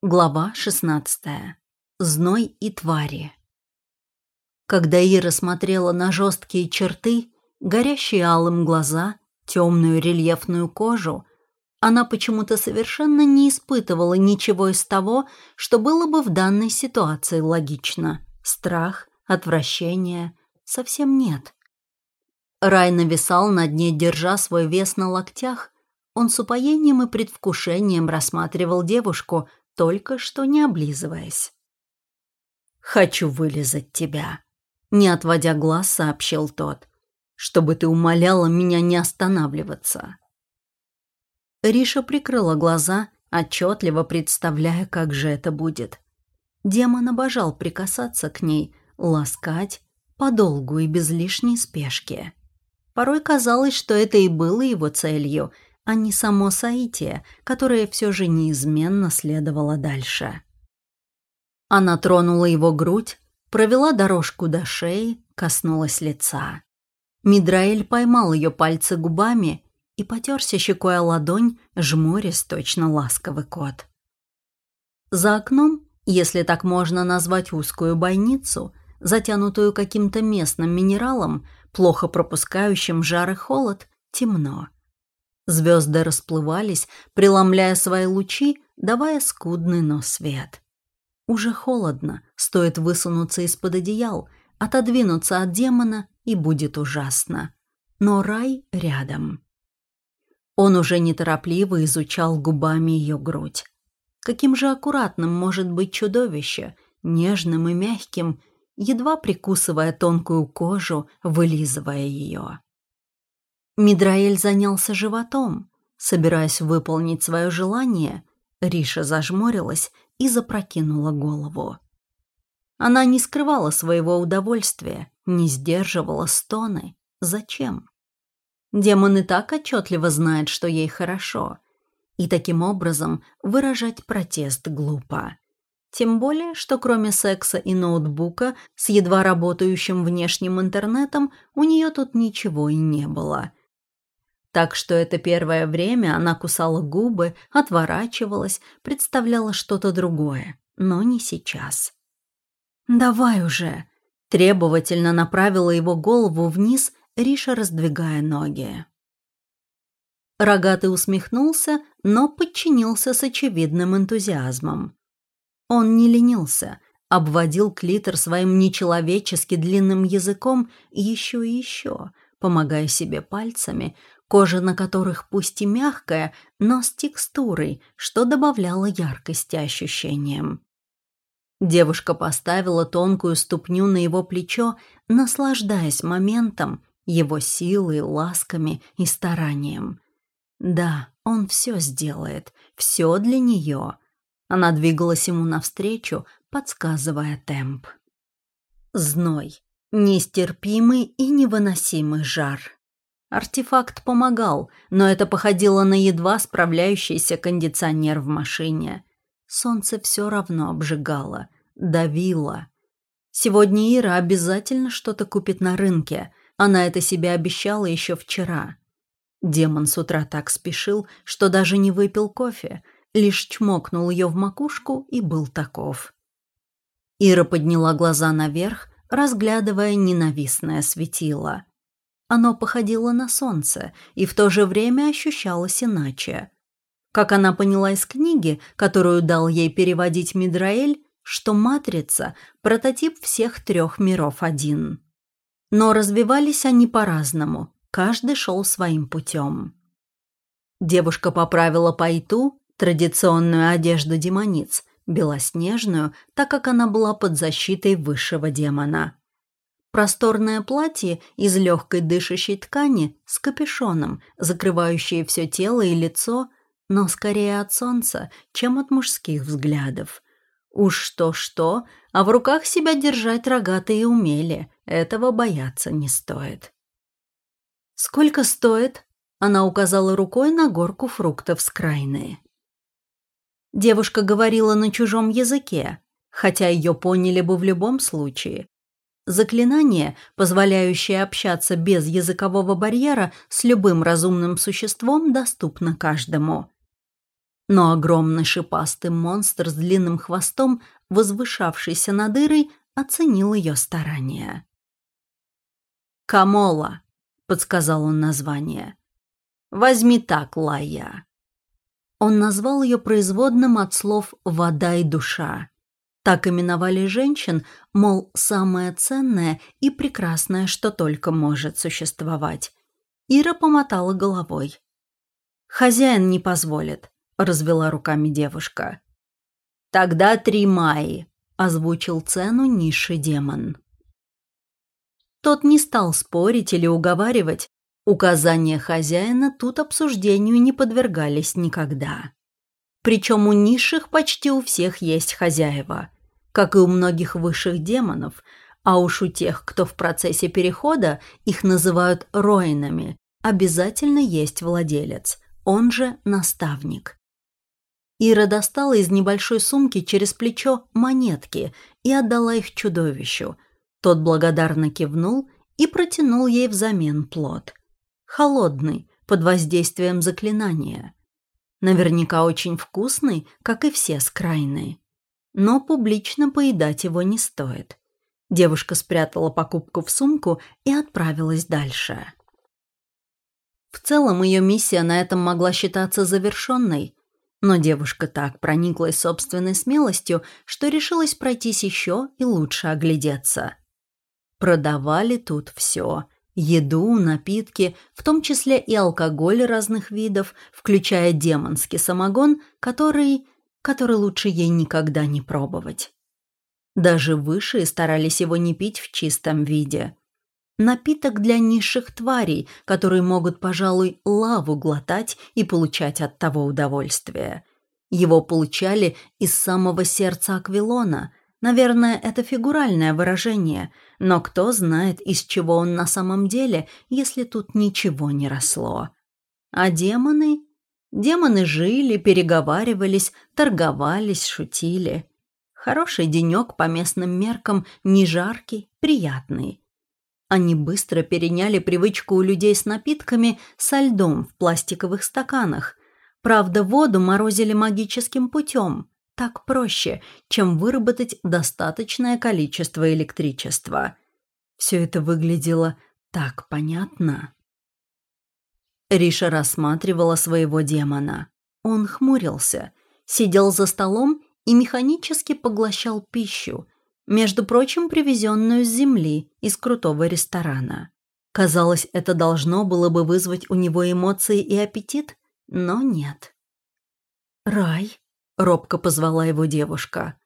Глава 16. Зной и твари. Когда Ира смотрела на жесткие черты, горящие алым глаза, темную рельефную кожу, она почему-то совершенно не испытывала ничего из того, что было бы в данной ситуации логично. Страх, отвращение — совсем нет. Рай нависал над ней, держа свой вес на локтях. Он с упоением и предвкушением рассматривал девушку — только что не облизываясь. «Хочу вылезать тебя», — не отводя глаз, сообщил тот, «чтобы ты умоляла меня не останавливаться». Риша прикрыла глаза, отчетливо представляя, как же это будет. Демон обожал прикасаться к ней, ласкать, подолгу и без лишней спешки. Порой казалось, что это и было его целью — а не само соитие, которое все же неизменно следовало дальше. Она тронула его грудь, провела дорожку до шеи, коснулась лица. Мидраэль поймал ее пальцы губами и потерся щекой о ладонь, жмурясь точно ласковый кот. За окном, если так можно назвать узкую бойницу, затянутую каким-то местным минералом, плохо пропускающим жар и холод, темно. Звезды расплывались, преломляя свои лучи, давая скудный, но свет. Уже холодно, стоит высунуться из-под одеял, отодвинуться от демона, и будет ужасно. Но рай рядом. Он уже неторопливо изучал губами ее грудь. Каким же аккуратным может быть чудовище, нежным и мягким, едва прикусывая тонкую кожу, вылизывая ее. Мидраэль занялся животом. Собираясь выполнить свое желание, Риша зажмурилась и запрокинула голову. Она не скрывала своего удовольствия, не сдерживала стоны. Зачем? Демон и так отчетливо знает, что ей хорошо. И таким образом выражать протест глупо. Тем более, что кроме секса и ноутбука с едва работающим внешним интернетом у нее тут ничего и не было – так что это первое время она кусала губы, отворачивалась, представляла что-то другое, но не сейчас. «Давай уже!» – требовательно направила его голову вниз, Риша раздвигая ноги. Рогатый усмехнулся, но подчинился с очевидным энтузиазмом. Он не ленился, обводил клитор своим нечеловечески длинным языком еще и еще, помогая себе пальцами, кожа на которых пусть и мягкая, но с текстурой, что добавляло яркости ощущениям. Девушка поставила тонкую ступню на его плечо, наслаждаясь моментом, его силой, ласками и старанием. Да, он все сделает, все для нее. Она двигалась ему навстречу, подсказывая темп. Зной. Нестерпимый и невыносимый жар. Артефакт помогал, но это походило на едва справляющийся кондиционер в машине. Солнце все равно обжигало, давило. Сегодня Ира обязательно что-то купит на рынке. Она это себе обещала еще вчера. Демон с утра так спешил, что даже не выпил кофе, лишь чмокнул ее в макушку и был таков. Ира подняла глаза наверх, разглядывая ненавистное светило. Оно походило на солнце и в то же время ощущалось иначе. Как она поняла из книги, которую дал ей переводить Мидраэль, что «Матрица» — прототип всех трех миров один. Но развивались они по-разному, каждый шел своим путем. Девушка поправила пайту, традиционную одежду демониц, белоснежную, так как она была под защитой высшего демона. Просторное платье из легкой дышащей ткани с капюшоном, закрывающее все тело и лицо, но скорее от солнца, чем от мужских взглядов. Уж что-что, а в руках себя держать рогатые умели, этого бояться не стоит. «Сколько стоит?» — она указала рукой на горку фруктов с крайны. Девушка говорила на чужом языке, хотя ее поняли бы в любом случае, Заклинание, позволяющее общаться без языкового барьера с любым разумным существом, доступно каждому. Но огромный шипастый монстр с длинным хвостом, возвышавшийся над Ирой, оценил ее старания. «Камола», — подсказал он название. «Возьми так, Лая». Он назвал ее производным от слов «вода» и «душа». Так именовали женщин, мол, самое ценное и прекрасное, что только может существовать. Ира помотала головой. «Хозяин не позволит», — развела руками девушка. «Тогда три майи», — озвучил цену низший демон. Тот не стал спорить или уговаривать. Указания хозяина тут обсуждению не подвергались никогда. Причем у низших почти у всех есть хозяева, как и у многих высших демонов, а уж у тех, кто в процессе перехода, их называют роинами, обязательно есть владелец, он же наставник. Ира достала из небольшой сумки через плечо монетки и отдала их чудовищу – тот благодарно кивнул и протянул ей взамен плод. Холодный, под воздействием заклинания. Наверняка очень вкусный, как и все скрайные. Но публично поедать его не стоит. Девушка спрятала покупку в сумку и отправилась дальше. В целом ее миссия на этом могла считаться завершенной, но девушка так прониклась собственной смелостью, что решилась пройтись еще и лучше оглядеться. Продавали тут все. Еду, напитки, в том числе и алкоголь разных видов, включая демонский самогон, который... который лучше ей никогда не пробовать. Даже высшие старались его не пить в чистом виде. Напиток для низших тварей, которые могут, пожалуй, лаву глотать и получать от того удовольствие. Его получали из самого сердца Аквилона, Наверное, это фигуральное выражение, но кто знает, из чего он на самом деле, если тут ничего не росло. А демоны? Демоны жили, переговаривались, торговались, шутили. Хороший денек по местным меркам, не жаркий, приятный. Они быстро переняли привычку у людей с напитками со льдом в пластиковых стаканах. Правда, воду морозили магическим путем так проще, чем выработать достаточное количество электричества. Все это выглядело так понятно. Риша рассматривала своего демона. Он хмурился, сидел за столом и механически поглощал пищу, между прочим, привезенную с земли из крутого ресторана. Казалось, это должно было бы вызвать у него эмоции и аппетит, но нет. «Рай», Робко позвала его девушка.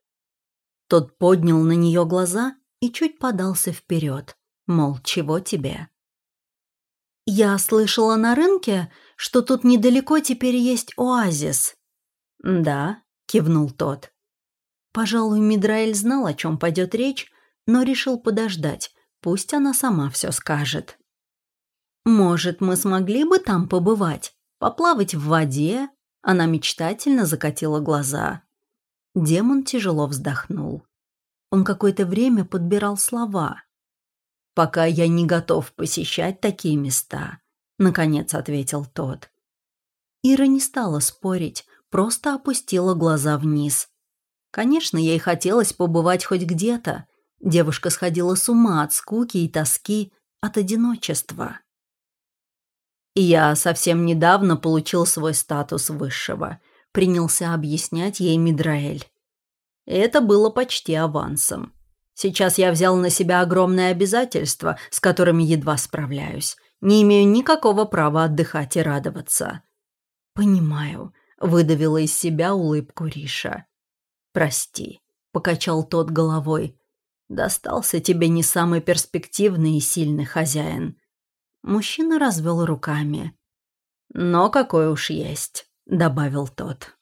Тот поднял на нее глаза и чуть подался вперед, мол, чего тебе? «Я слышала на рынке, что тут недалеко теперь есть оазис». «Да», — кивнул тот. Пожалуй, Мидраэль знал, о чем пойдет речь, но решил подождать, пусть она сама все скажет. «Может, мы смогли бы там побывать? Поплавать в воде, она мечтательно закатила глаза. Демон тяжело вздохнул. Он какое-то время подбирал слова. «Пока я не готов посещать такие места», — наконец ответил тот. Ира не стала спорить, просто опустила глаза вниз. Конечно, ей хотелось побывать хоть где-то. Девушка сходила с ума от скуки и тоски, от одиночества. Я совсем недавно получил свой статус высшего. Принялся объяснять ей Мидраэль. Это было почти авансом. Сейчас я взял на себя огромные обязательства, с которыми едва справляюсь. Не имею никакого права отдыхать и радоваться. «Понимаю», — выдавила из себя улыбку Риша. «Прости», — покачал тот головой. «Достался тебе не самый перспективный и сильный хозяин. Мужчина развел руками. «Но какой уж есть», — добавил тот.